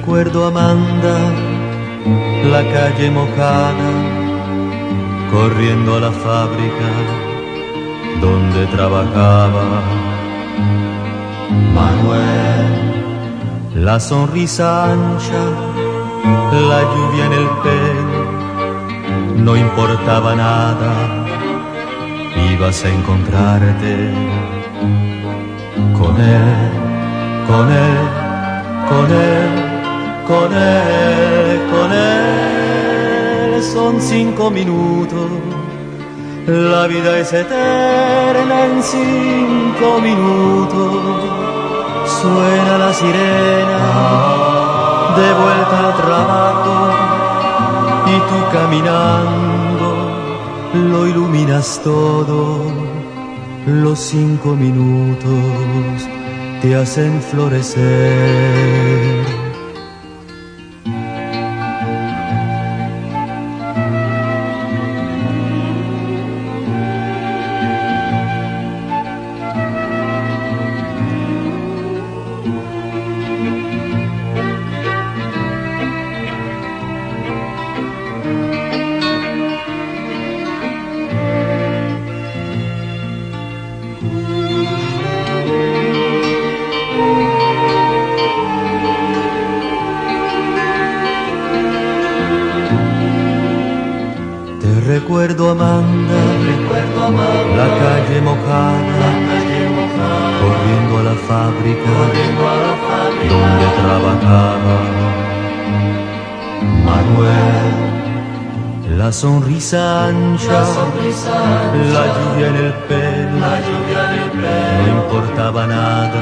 recuerdo Amanda, la calle mojada, corriendo a la fábrica donde trabajaba. Manuel, la sonrisa ancha, la lluvia en el pelo, no importaba nada, ibas a encontrarte con él, con él, con él, con él, con él. Son cinco minutos, la vida es eterna en cinco minutos. Suena la sirena, de vuelta al trabajo, y tú caminando lo iluminas todo los cinco minutos te hacen florecer. Corriendo a la fábrica donde trabajaba. Manuel, la sonrisa ancha, la lluvia en el pelo, no importaba nada.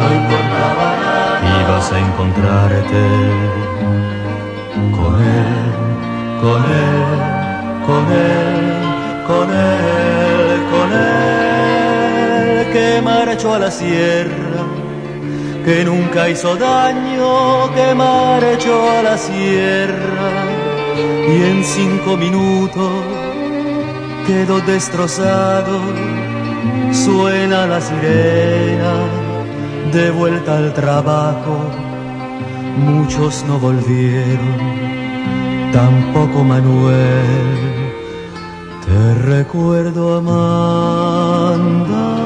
ibas a encontrarte con él, con él, con él, con él, la sierra, que nunca hizo daño, que marchó a la sierra y en cinco minutos quedó destrozado, suena la sirena de vuelta al trabajo, muchos no volvieron, tampoco Manuel, te recuerdo Amanda.